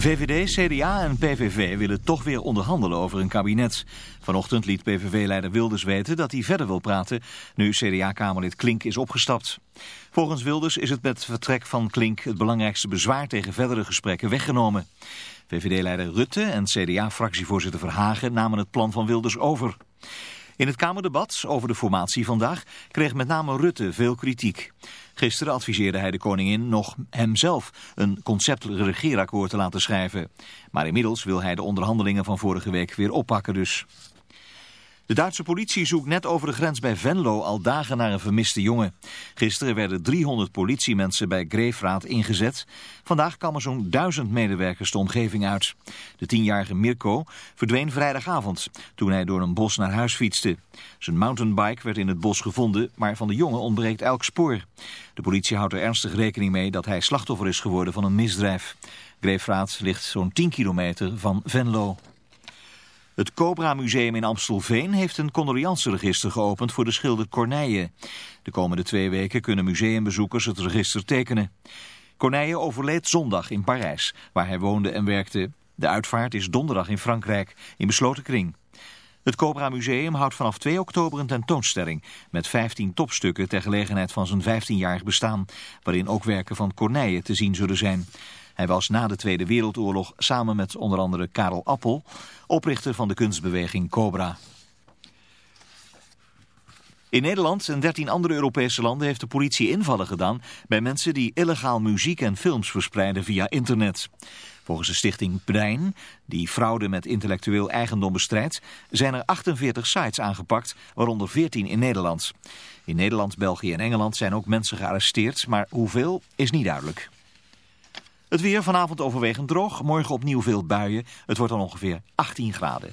VVD, CDA en PVV willen toch weer onderhandelen over een kabinet. Vanochtend liet PVV-leider Wilders weten dat hij verder wil praten... nu CDA-kamerlid Klink is opgestapt. Volgens Wilders is het met vertrek van Klink... het belangrijkste bezwaar tegen verdere gesprekken weggenomen. VVD-leider Rutte en CDA-fractievoorzitter Verhagen namen het plan van Wilders over. In het Kamerdebat over de formatie vandaag kreeg met name Rutte veel kritiek. Gisteren adviseerde hij de koningin nog hemzelf een concept-regeerakkoord te laten schrijven. Maar inmiddels wil hij de onderhandelingen van vorige week weer oppakken dus. De Duitse politie zoekt net over de grens bij Venlo al dagen naar een vermiste jongen. Gisteren werden 300 politiemensen bij Greefraad ingezet. Vandaag kwamen zo'n duizend medewerkers de omgeving uit. De tienjarige Mirko verdween vrijdagavond toen hij door een bos naar huis fietste. Zijn mountainbike werd in het bos gevonden, maar van de jongen ontbreekt elk spoor. De politie houdt er ernstig rekening mee dat hij slachtoffer is geworden van een misdrijf. Greefraad ligt zo'n 10 kilometer van Venlo. Het Cobra Museum in Amstelveen heeft een condoleanceregister geopend voor de schilder Corneille. De komende twee weken kunnen museumbezoekers het register tekenen. Corneille overleed zondag in Parijs, waar hij woonde en werkte. De uitvaart is donderdag in Frankrijk, in besloten kring. Het Cobra Museum houdt vanaf 2 oktober een tentoonstelling met 15 topstukken ter gelegenheid van zijn 15-jarig bestaan, waarin ook werken van Corneille te zien zullen zijn. Hij was na de Tweede Wereldoorlog samen met onder andere Karel Appel oprichter van de kunstbeweging Cobra. In Nederland en 13 andere Europese landen heeft de politie invallen gedaan bij mensen die illegaal muziek en films verspreiden via internet. Volgens de stichting Brein, die fraude met intellectueel eigendom bestrijdt, zijn er 48 sites aangepakt, waaronder 14 in Nederland. In Nederland, België en Engeland zijn ook mensen gearresteerd, maar hoeveel is niet duidelijk. Het weer vanavond overwegend droog, morgen opnieuw veel buien. Het wordt dan ongeveer 18 graden.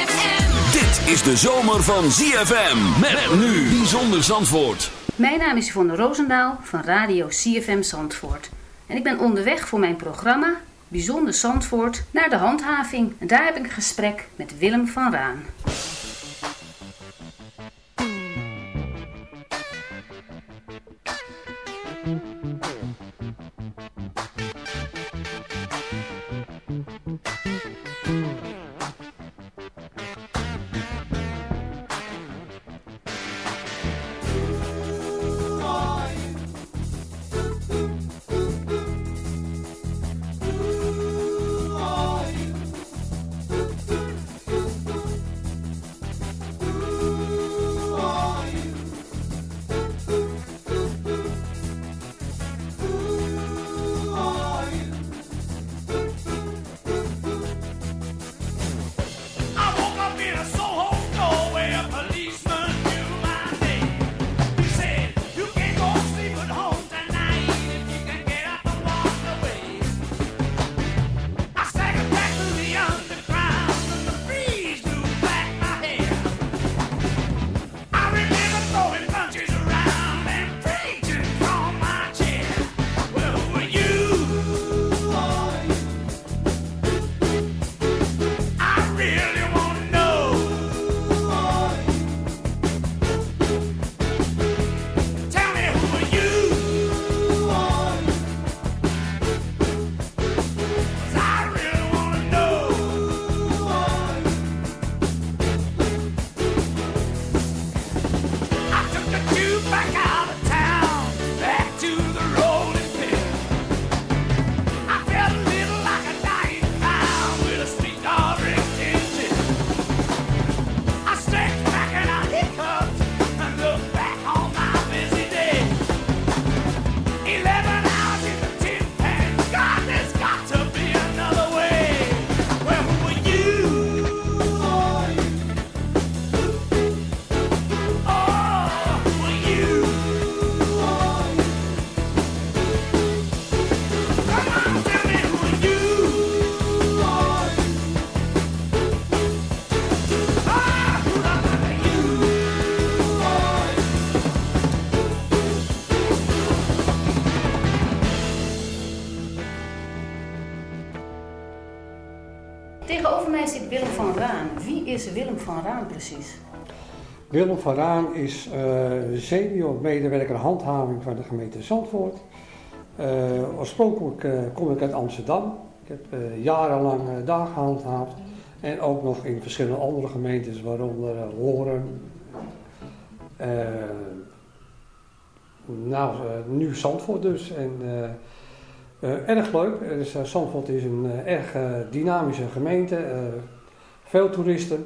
Is de zomer van ZFM. Met nu. Bijzonder Zandvoort. Mijn naam is Yvonne Roosendaal van Radio CFM Zandvoort. En ik ben onderweg voor mijn programma Bijzonder Zandvoort naar de handhaving. En daar heb ik een gesprek met Willem van Raan. Willem van Raan is uh, senior medewerker handhaving van de gemeente Zandvoort. Uh, oorspronkelijk uh, kom ik uit Amsterdam. Ik heb jarenlang daar gehandhaafd. En ook nog in verschillende andere gemeentes, waaronder Horen. nou, nu Zandvoort dus. En, erg leuk. Dus, Zandvoort is een erg dynamische gemeente. veel toeristen.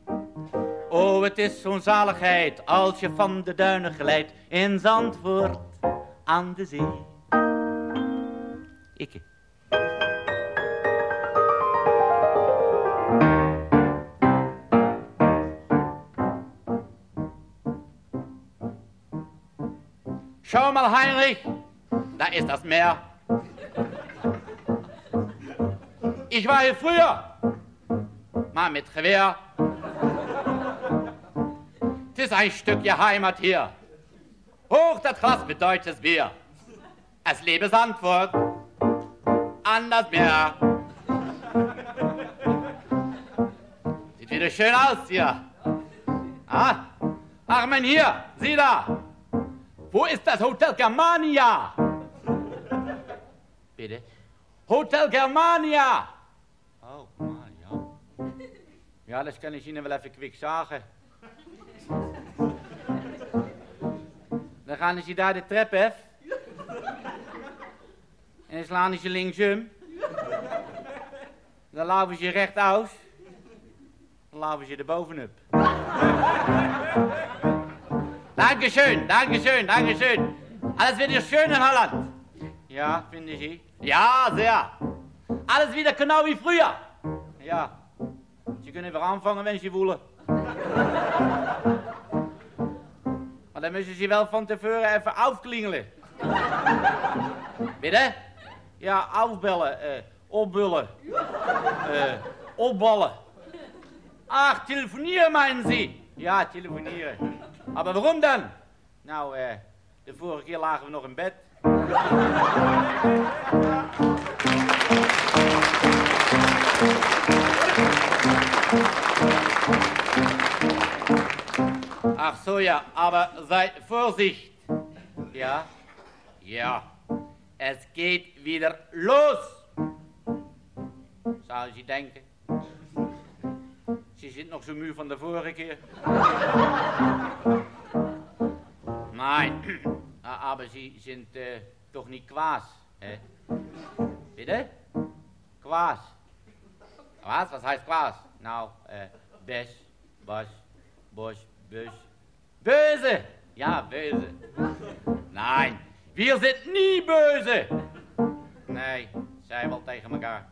Oh, het is zo'n zaligheid als je van de duinen glijdt in Zandvoort aan de zee. Ikke. Schau mal, Heinrich, da ist das Meer. Ich war hier früher, mal mit Gewehr. Ist ein Stückchen Heimat hier. Hoch das Glas mit deutsches Bier. Es lebe Sandfurt an das Meer. Sieht wieder schön aus hier. Ah, ach mein hier, sieh da. Wo ist das Hotel Germania? Bitte? Hotel Germania. Oh, man, ja. Ja, das kann ich Ihnen even quick sagen. Dan gaan ze daar de trap af. En dan slaan ze linksum. Dan laven ze rechtuit. Dan laven ze er bovenop. Dankeschön, dankeschön, dankeschön. Alles wieder schön in Holland. Ja, finden Sie? Ja, sehr. Alles wieder genau wie früher. Ja. Sie kunnen weer aanvangen, wenn Sie willen. Maar dan moeten ze wel van tevoren even afklingelen. Binnen? Ja, afbellen, uh, opbullen, uh, opballen. Ach, telefonieren meinen Sie? Ja, telefonieren. Maar waarom dan? Nou, uh, de vorige keer lagen we nog in bed. Ach so, ja, aber sei Vorsicht. Ja, ja, es geht wieder los. Zou je denken. Ze zit nog zo muur van de vorige keer. Nein, aber sie sind äh, doch nicht Quas. Äh? Bitte? Quas. Was? Was heißt Quas? Nou, äh, Bes, Bas, Bosch, Bös. Böse! Ja, böse. Nein, wir sind nie böse. Nee, zij wel tegen elkaar.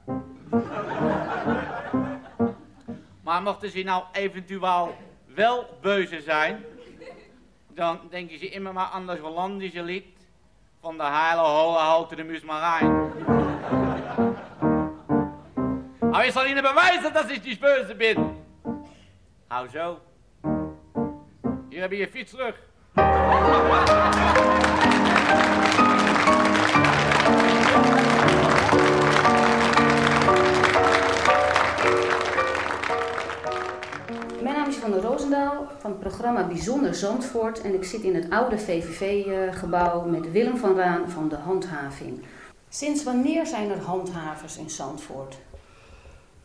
Maar mochten ze nou eventueel wel beuze zijn, dan denken ze immer maar aan dat Hollandische lied van de heile holle houten de Musmarijn. Maar ik zal ihnen bewijzen dat ik niet böse ben. Hou zo. Hier heb je fiets terug. Mijn naam is Van der Roosendaal van het programma Bijzonder Zandvoort en ik zit in het oude VVV-gebouw met Willem van Raan van de Handhaving. Sinds wanneer zijn er handhavers in Zandvoort?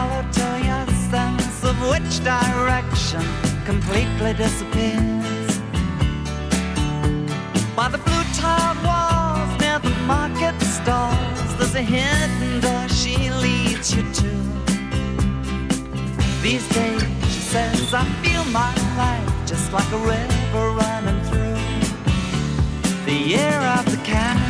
color to your sense of which direction completely disappears. By the blue tile walls near the market stalls, there's a hidden door she leads you to. These days, she says, I feel my life just like a river running through the air of the cat.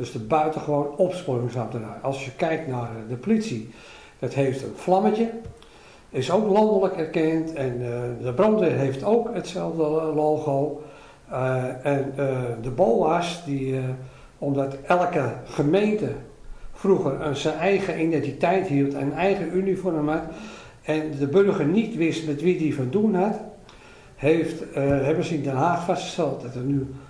Dus de buitengewoon opsporingsambtenaar. Als je kijkt naar de politie, dat heeft een vlammetje. Is ook landelijk erkend. En eh, de brandweer heeft ook hetzelfde logo. Eh, en eh, de BOA's, die, eh, omdat elke gemeente vroeger zijn eigen identiteit hield, een eigen uniform had. En de burger niet wist met wie die van doen had, heeft, eh, hebben ze in Den Haag vastgesteld dat er nu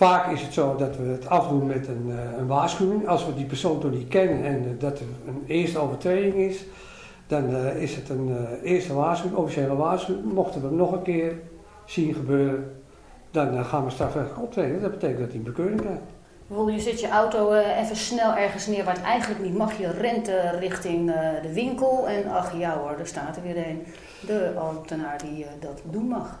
vaak is het zo dat we het afdoen met een, eh, een waarschuwing. Als we die persoon toch niet kennen en eh, dat er een eerste overtreding is, dan eh, is het een eerste waarschuwing, officiële waarschuwing. Mochten we hem nog een keer zien gebeuren, dan gaan we strafrechtelijk optreden. Dat betekent dat hij een bekeuring krijgt. Bijvoorbeeld, je zet je auto even snel ergens neer waar het eigenlijk niet mag. Je rent richting de winkel en ach ja hoor, daar staat er weer een. De ambtenaar die dat doen mag.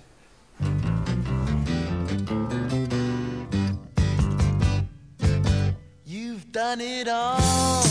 You've done it all.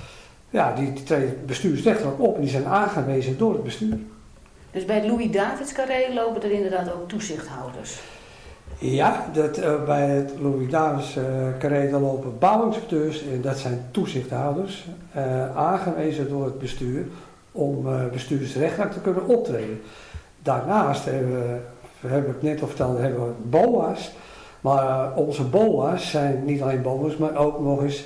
ja, die treden bestuursrechtelijk op en die zijn aangewezen door het bestuur. Dus bij het Louis Davids Carré lopen er inderdaad ook toezichthouders. Ja, dat, eh, bij het Louis Davids eh carré lopen bouwinspecteurs en dat zijn toezichthouders eh, aangewezen door het bestuur om bestuursrechtelijk te kunnen optreden. Daarnaast hebben we, heb ik net al verteld, hebben we BOA's. Maar onze BOA's zijn niet alleen BOA's, maar ook nog eens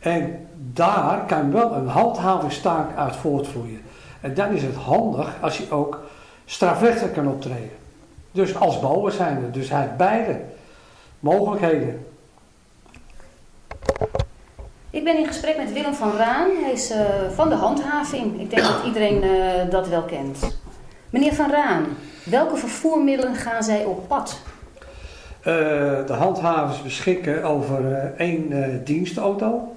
En daar kan wel een handhavingstaak uit voortvloeien. En dan is het handig als hij ook strafrechtelijk kan optreden. Dus als boa zijnde. Dus hij heeft beide mogelijkheden. Ik ben in gesprek met Willem van Raan. Hij is eh, van de handhaving. Ik denk dat iedereen eh, dat wel kent. Meneer van Raan, welke vervoermiddelen gaan zij op pad? Eh, de handhavers beschikken over één dienstauto.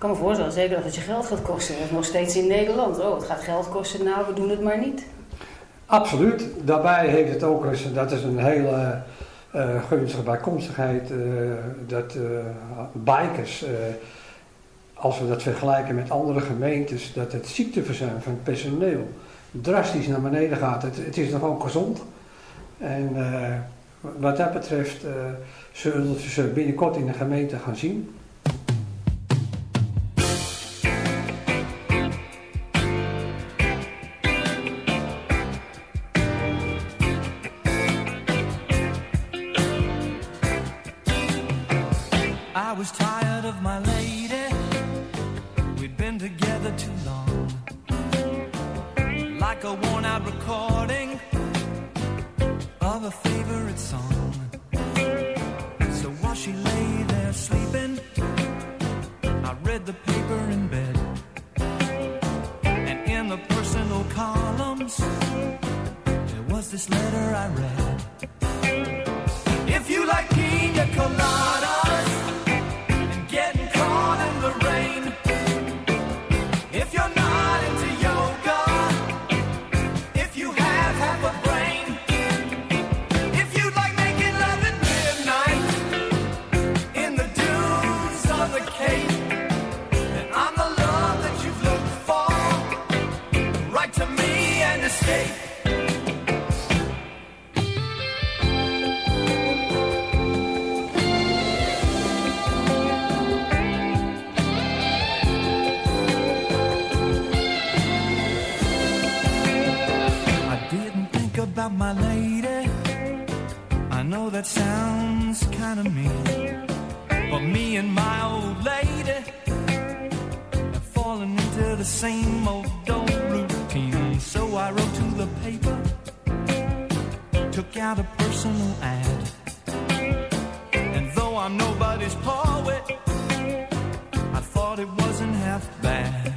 Kan me voorstellen, zeker dat het je geld gaat kosten. Dat is nog steeds in Nederland. Oh, het gaat geld kosten. Nou, we doen het maar niet. Absoluut. Daarbij heeft het ook eens, dat is een hele eh, gunstige bijkomstigheid, eh, dat eh, bikers, als we dat vergelijken met andere gemeentes, dat het ziekteverzuim van het personeel drastisch naar beneden gaat. Het, is nog gezond. En wat dat betreft zullen ze binnenkort in de gemeente gaan zien. Took out a personal ad. And though I'm nobody's poet, I thought it wasn't half bad.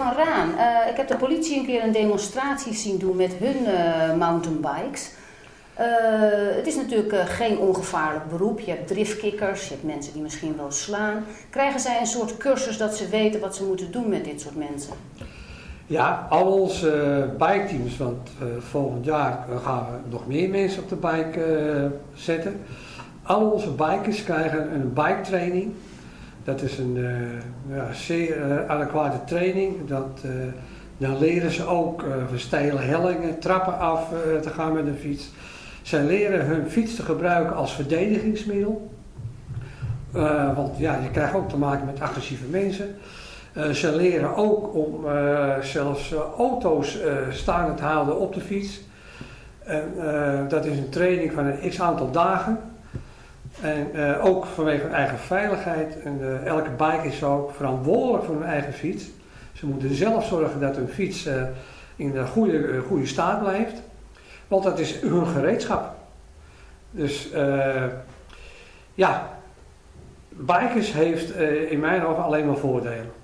Raan, eh, ik heb de politie een keer een demonstratie zien doen met hun eh, mountainbikes. Eh, het is natuurlijk geen ongevaarlijk beroep. Je hebt driftkikkers, je hebt mensen die misschien wel slaan. Krijgen zij een soort cursus dat ze weten wat ze moeten doen met dit soort mensen? Ja, al onze eh, biketeams, want volgend jaar gaan we nog meer mensen op de bike zetten. Al onze bikers krijgen een bike training. Dat is een eh, ja, zeer eh, adequate training. Dat, eh, dan leren ze ook uh, verstijlen hellingen, trappen af te gaan met een fiets. Zij leren hun fiets te gebruiken als verdedigingsmiddel. Want ja, je krijgt ook te maken met agressieve mensen. Ze leren ook om zelfs auto's staande te houden op de fiets. En, dat is een training van een x aantal dagen. En eh, ook vanwege hun eigen veiligheid. En, eh, elke bike is ook verantwoordelijk voor hun eigen fiets. Ze moeten zelf zorgen dat hun fiets eh, in een goede, goede staat blijft. Want dat is hun gereedschap. Dus ja, bikers heeft in mijn ogen alleen maar voordelen.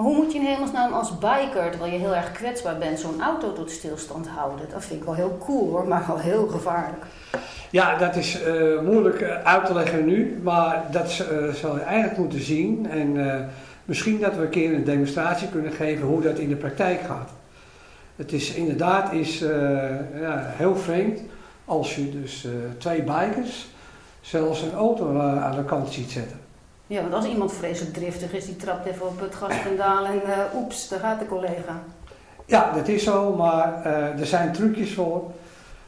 Maar hoe moet je in hemelsnaam als biker, terwijl je heel erg kwetsbaar bent, zo'n auto tot stilstand houden? Dat vind ik wel heel cool hoor, maar wel heel gevaarlijk. Ja, dat is eh, moeilijk eh, uit te leggen nu, maar dat z- eh, zou je eigenlijk moeten zien. En misschien dat we een keer een demonstratie kunnen geven hoe dat in de praktijk gaat. Het is inderdaad is, ja, heel vreemd als je dus twee bikers zelfs een auto aan de kant ziet zetten. Ja, want als iemand vreselijk driftig is, die trapt even op het gaspedaal en eh, oeps, daar gaat de collega. Ja, dat is zo, maar eh, er zijn trucjes voor.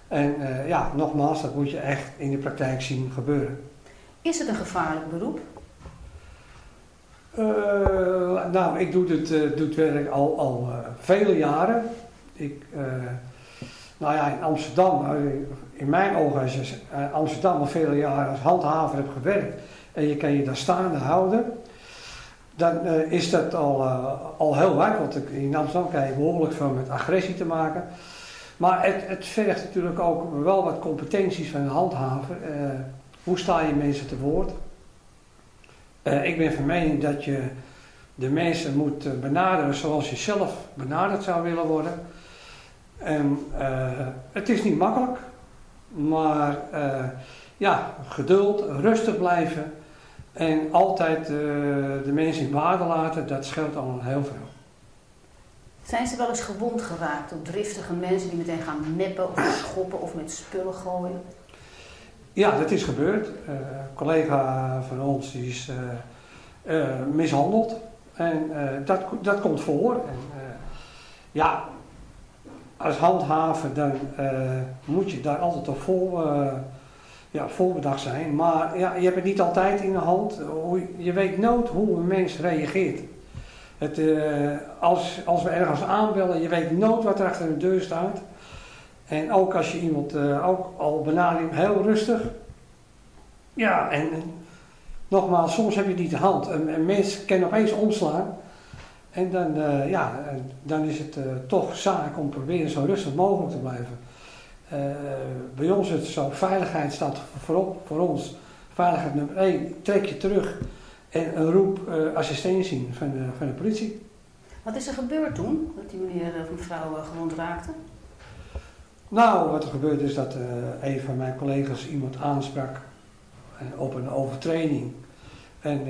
En eh, ja, nogmaals, dat moet je echt in de praktijk zien gebeuren. Is het een gevaarlijk beroep? Nou, ik doe dit, doe het werk al, al vele jaren. Ik, nou ja, in Amsterdam, in mijn ogen, als je Amsterdam al vele jaren als handhaver hebt gewerkt en je kan je daar staande houden, dan eh, is dat al, eh, al heel wat. Want in Amsterdam krijg je behoorlijk veel met agressie te maken. Maar het, het vergt natuurlijk ook wel wat competenties van een handhaver. Eh, hoe sta je mensen te woord? Ik ben van mening dat je de mensen moet benaderen zoals je zelf benaderd zou willen worden. En het is niet makkelijk, maar ja, geduld, rustig blijven en altijd eh, de mensen in waarde laten, dat scheelt al heel veel. Zijn ze wel eens gewond geraakt door driftige mensen die meteen gaan meppen of schoppen of met spullen gooien? Ja, dat is gebeurd. Eh, een collega van ons die is eh, mishandeld. En dat, dat komt voor. En, ja, als handhaver dan moet je daar altijd op vol, ja, voorbedacht zijn. Maar ja, je hebt het niet altijd in de hand. Je weet nooit hoe een mens reageert. Het, eh, als, als we ergens aanbellen, je weet nooit wat er achter de deur staat. En ook als je iemand eh, ook al benadert, heel rustig. Ja, en, en nogmaals, soms heb je niet de hand. Een, een mens kan opeens omslaan. En dan, eh, ja, dan is het eh, toch zaak om proberen zo rustig mogelijk te blijven. Eh, bij ons is het zo, veiligheid staat voorop voor ons. Veiligheid nummer 1, trek je terug en een roep eh, assistentie van de, van de politie. Wat is er gebeurd toen, dat die meneer of mevrouw eh, gewond raakte? Nou, wat er gebeurt is dat een van mijn collega's iemand aansprak op een overtreding. En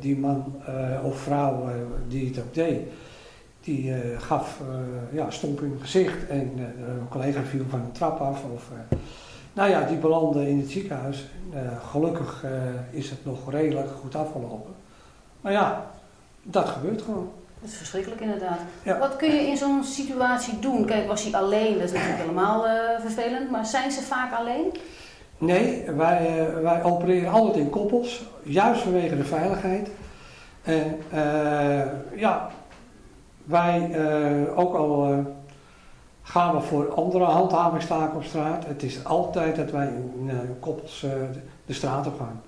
die man of vrouw die het ook deed, die eh, gaf eh, ja, stomp in het gezicht. En eh, een collega viel van een trap af. Of, Nou ja, die belanden in het ziekenhuis. Gelukkig is het nog redelijk goed afgelopen. Maar ja, dat gebeurt gewoon. Dat is verschrikkelijk inderdaad. Ja. Wat kun je in zo'n situatie doen? Kijk, was hij alleen? Dat is natuurlijk helemaal vervelend. Maar zijn ze vaak alleen? Nee, wij, wij opereren altijd in koppels, juist vanwege de veiligheid. En ja, wij eh, ook al eh, gaan we voor andere handhavingstaken op straat. Het is altijd dat wij in eh, koppels de straat op gaan.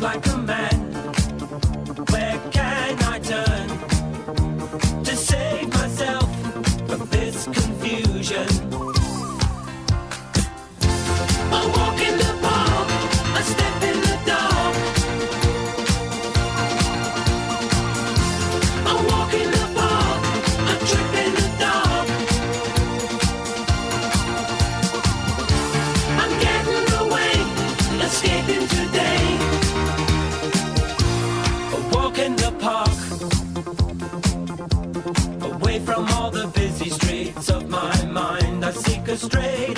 Like a man. straight.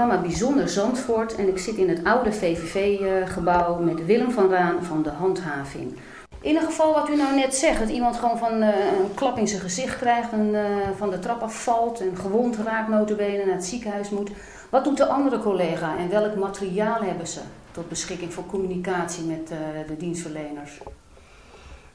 Programma Bijzonder Zandvoort. En ik zit in het oude VVV-gebouw met Willem van Raan van de handhaving. In een geval wat u nou net zegt, dat iemand gewoon van eh, een klap in zijn gezicht krijgt en eh, van de trap afvalt en gewond raakt notabene naar het ziekenhuis moet. Wat doet de andere collega en welk materiaal hebben ze tot beschikking voor communicatie met eh, de dienstverleners?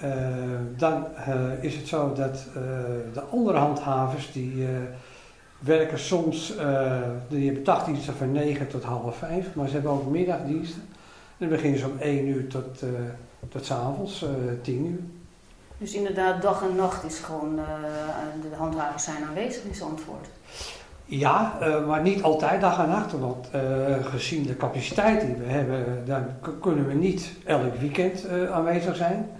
Eh, dan eh, is het zo dat eh, de andere handhavers die werken soms, die hebben dagdiensten van 9 tot half 5, maar ze hebben ook middagdiensten. Dan beginnen ze om 1 uur tot, tot s avonds, eh 10 uur. Dus inderdaad, dag en nacht is gewoon, de handhavers zijn aanwezig in Zandvoort. Ja, maar niet altijd dag en nacht, want gezien de capaciteit die we hebben, dan kunnen we niet elk weekend aanwezig zijn.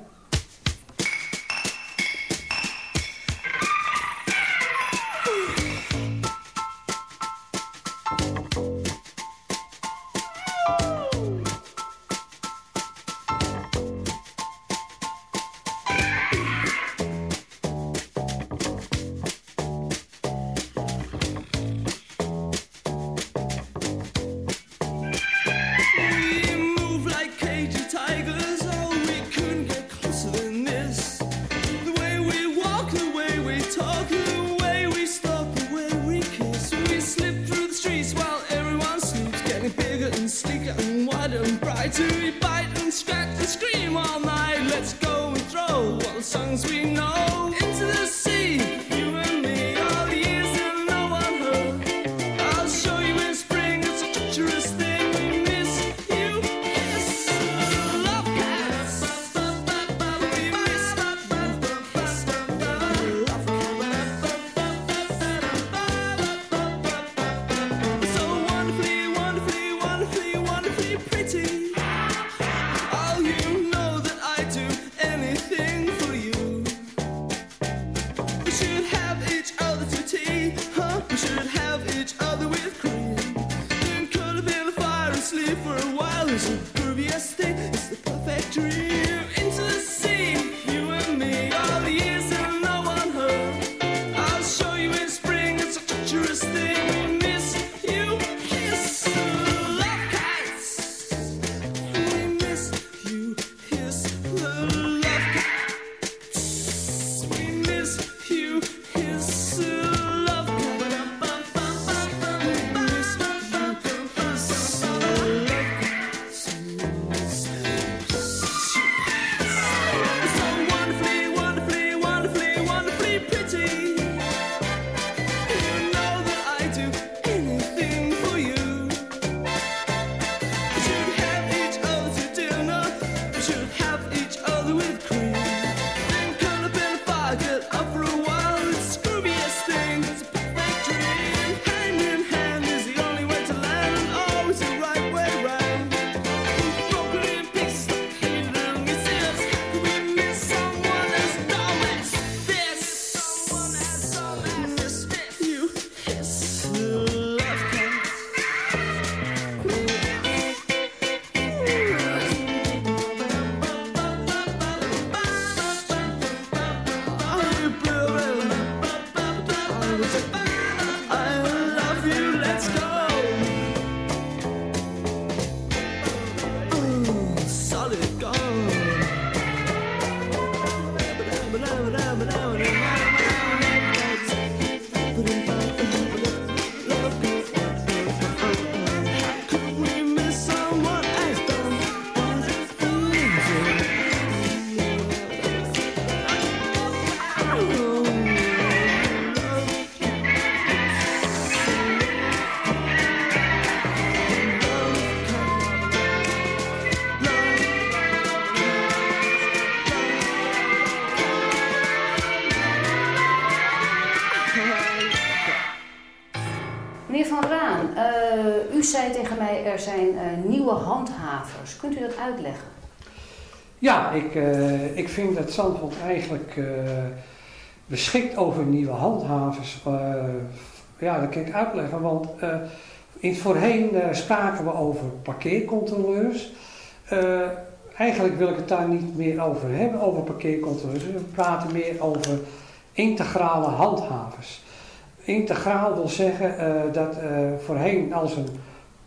Zei tegen mij, er zijn eh, nieuwe handhavers. Kunt u dat uitleggen? Ja, ik, eh, ik vind dat Zandvoort eigenlijk eh, beschikt over nieuwe handhavers. Ja, dat kan ik uitleggen, want in voorheen spraken we over parkeercontroleurs. Eigenlijk wil ik het daar niet meer over hebben, over parkeercontroleurs. We praten meer over integrale handhavers. Integraal wil zeggen dat voorheen als een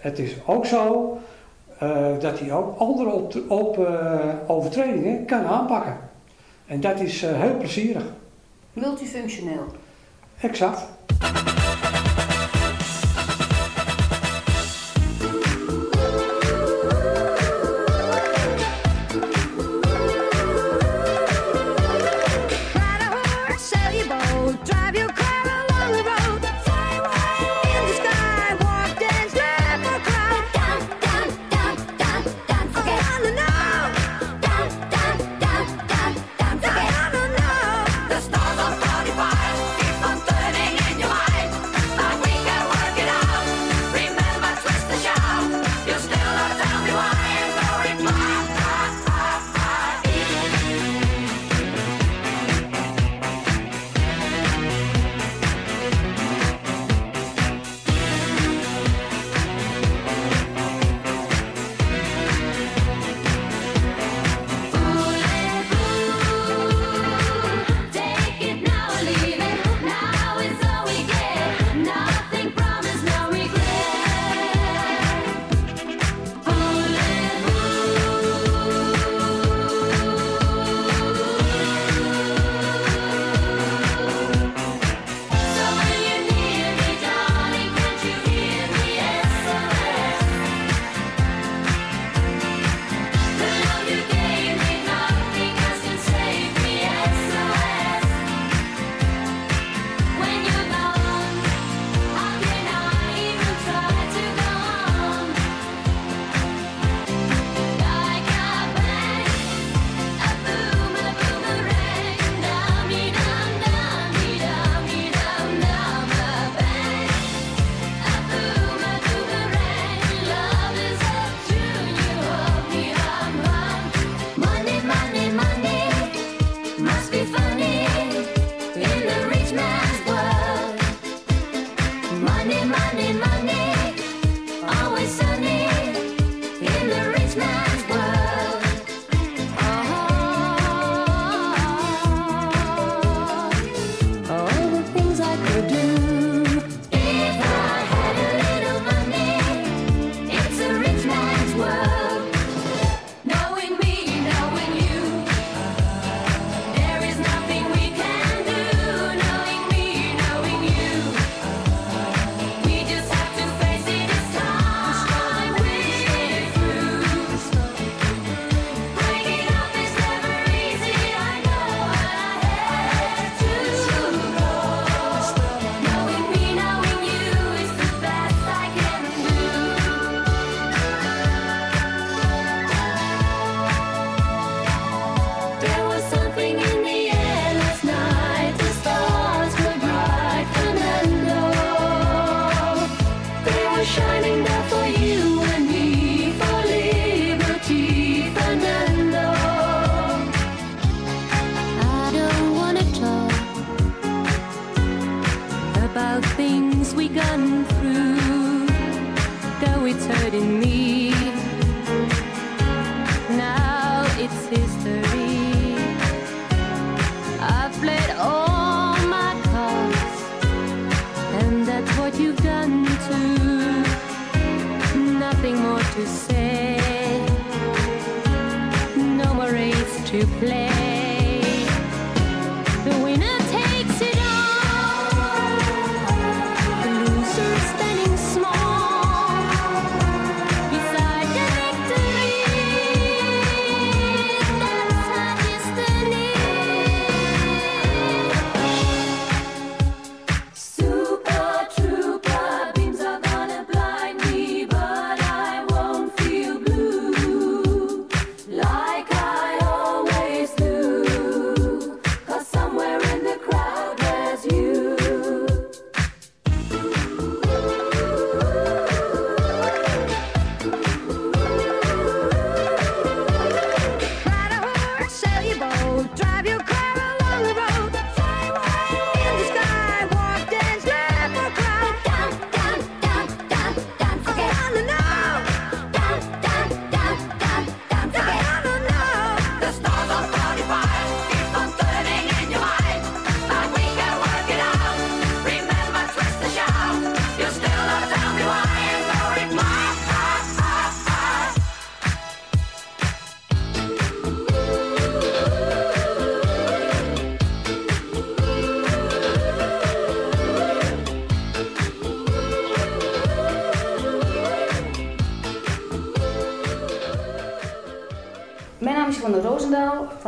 het is ook zo eh, dat hij ook andere op, op, eh, overtredingen kan aanpakken. En dat is eh, heel plezierig. Multifunctioneel. Exact.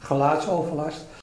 geluidsoverlast.